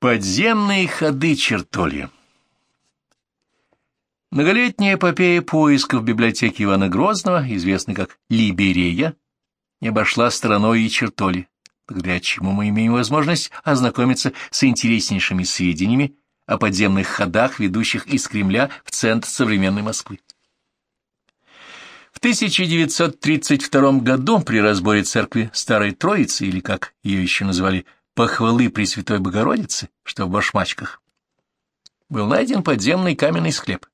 Подземные ходы Чертолья Многолетняя эпопея поисков в библиотеке Ивана Грозного, известной как Либерея, не обошла стороной и Чертоли, благодаря чему мы имеем возможность ознакомиться с интереснейшими сведениями о подземных ходах, ведущих из Кремля в центр современной Москвы. В 1932 году при разборе церкви Старой Троицы, или как ее еще называли, похвалы Пресвятой Богородицы, что в башмачках, был найден подземный каменный склеп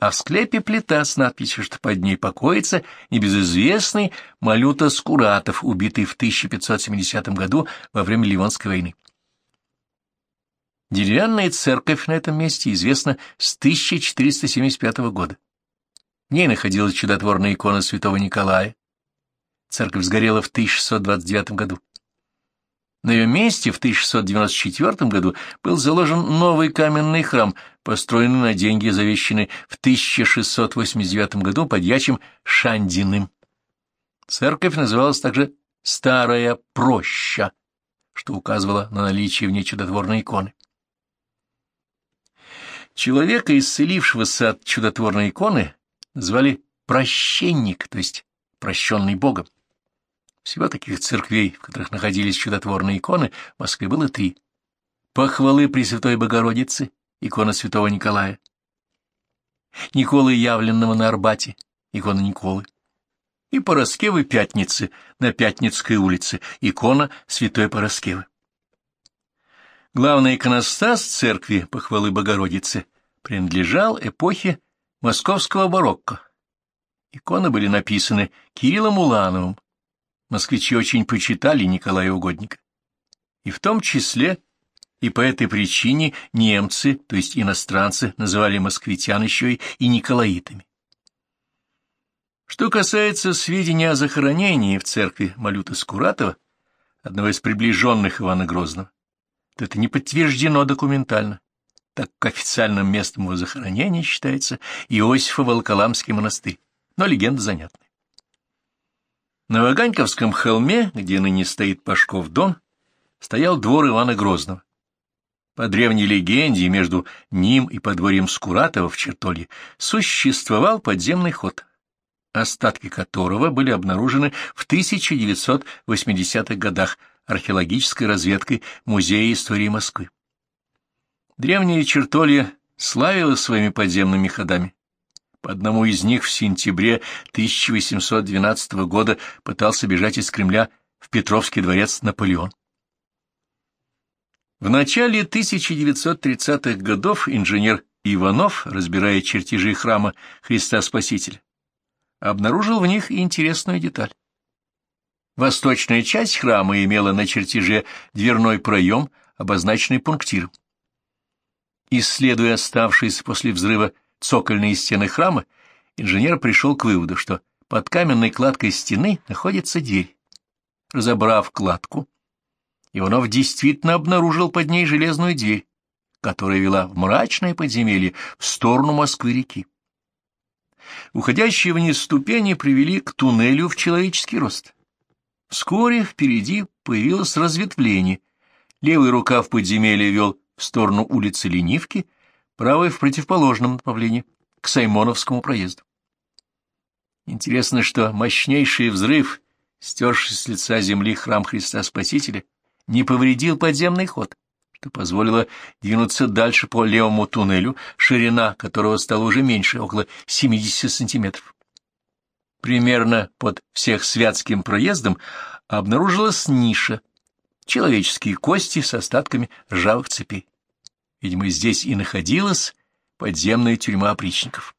а в склепе плита с надписью, что под ней покоится небезызвестный Малюта Скуратов, убитый в 1570 году во время Ливонской войны. Деревянная церковь на этом месте известна с 1475 года. В ней находилась чудотворная икона святого Николая. Церковь сгорела в 1629 году. На ее месте в 1694 году был заложен новый каменный храм, построенный на деньги, завещанные в 1689 году подьячим Шандиным. Церковь называлась также «Старая проща», что указывало на наличие в ней чудотворной иконы. Человека, исцелившегося от чудотворной иконы, звали прощенник, то есть прощенный Богом. Всего таких церквей, в которых находились чудотворные иконы, в Москве было три. Похвалы Пресвятой Богородицы, икона святого Николая. Николы явленного на Арбате, икона Николы. И Пороскевы Пятницы на Пятницкой улице, икона святой Пороскевы. Главный иконостас церкви похвалы Богородицы принадлежал эпохе московского барокко. Иконы были написаны Кириллом Улановым, москвичи очень почитали Николая Угодника. И в том числе и по этой причине немцы, то есть иностранцы, называли москвитян еще и николаитами. Что касается сведений о захоронении в церкви Малюта Скуратова, одного из приближенных Ивана Грозного, то это не подтверждено документально, так как официальным местом его захоронения считается Иосифа Волоколамский монастырь, но легенда занятна. На Ваганьковском холме, где ныне стоит Пашков дом, стоял двор Ивана Грозного. По древней легенде, между ним и подворьем Скуратова в Чертолье существовал подземный ход, остатки которого были обнаружены в 1980-х годах археологической разведкой Музея истории Москвы. Древнее Чертолье славилось своими подземными ходами. По одному из них в сентябре 1812 года пытался бежать из Кремля в Петровский дворец Наполеон. В начале 1930-х годов инженер Иванов, разбирая чертежи храма Христа Спасителя, обнаружил в них интересную деталь. Восточная часть храма имела на чертеже дверной проем, обозначенный пунктиром. Исследуя оставшиеся после взрыва цокольные стены храма, инженер пришел к выводу, что под каменной кладкой стены находится дверь. Разобрав кладку, Иванов действительно обнаружил под ней железную дверь, которая вела в мрачное подземелье в сторону Москвы-реки. Уходящие вниз ступени привели к туннелю в человеческий рост. Вскоре впереди появилось разветвление. Левый рукав подземелья вел в сторону улицы Ленивки, правой в противоположном направлении, к Саймоновскому проезду. Интересно, что мощнейший взрыв, стерший с лица земли храм Христа Спасителя, не повредил подземный ход, что позволило двинуться дальше по левому туннелю, ширина которого стала уже меньше, около 70 сантиметров. Примерно под всех святским проездом обнаружилась ниша, человеческие кости с остатками ржавых цепей. Видимо, здесь и находилась подземная тюрьма опричников.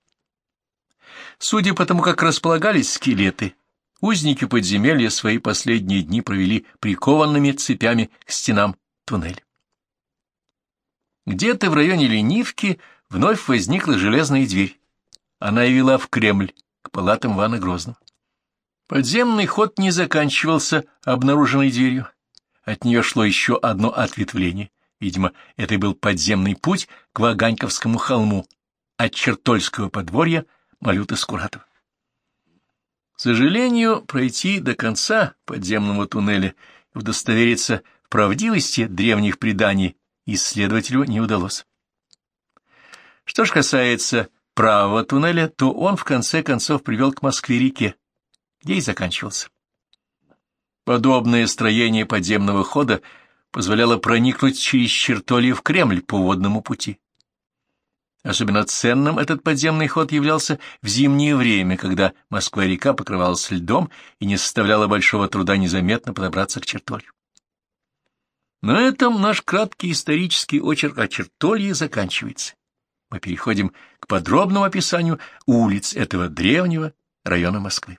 Судя по тому, как располагались скелеты, узники подземелья свои последние дни провели прикованными цепями к стенам туннеля. Где-то в районе Ленивки вновь возникла железная дверь. Она и вела в Кремль, к палатам Ивана Грозного. Подземный ход не заканчивался обнаруженной дверью. От нее шло еще одно ответвление. Видимо, это и был подземный путь к Ваганьковскому холму от Чертольского подворья Малюты Скуратова. К сожалению, пройти до конца подземного туннеля и удостовериться в правдивости древних преданий исследователю не удалось. Что ж касается правого туннеля, то он в конце концов привел к Москве-реке, где и заканчивался. Подобное строение подземного хода позволяло проникнуть через Чертолье в Кремль по водному пути. Особенно ценным этот подземный ход являлся в зимнее время, когда Москва-река покрывалась льдом и не составляла большого труда незаметно подобраться к Чертолью. На этом наш краткий исторический очерк о Чертолье заканчивается. Мы переходим к подробному описанию улиц этого древнего района Москвы.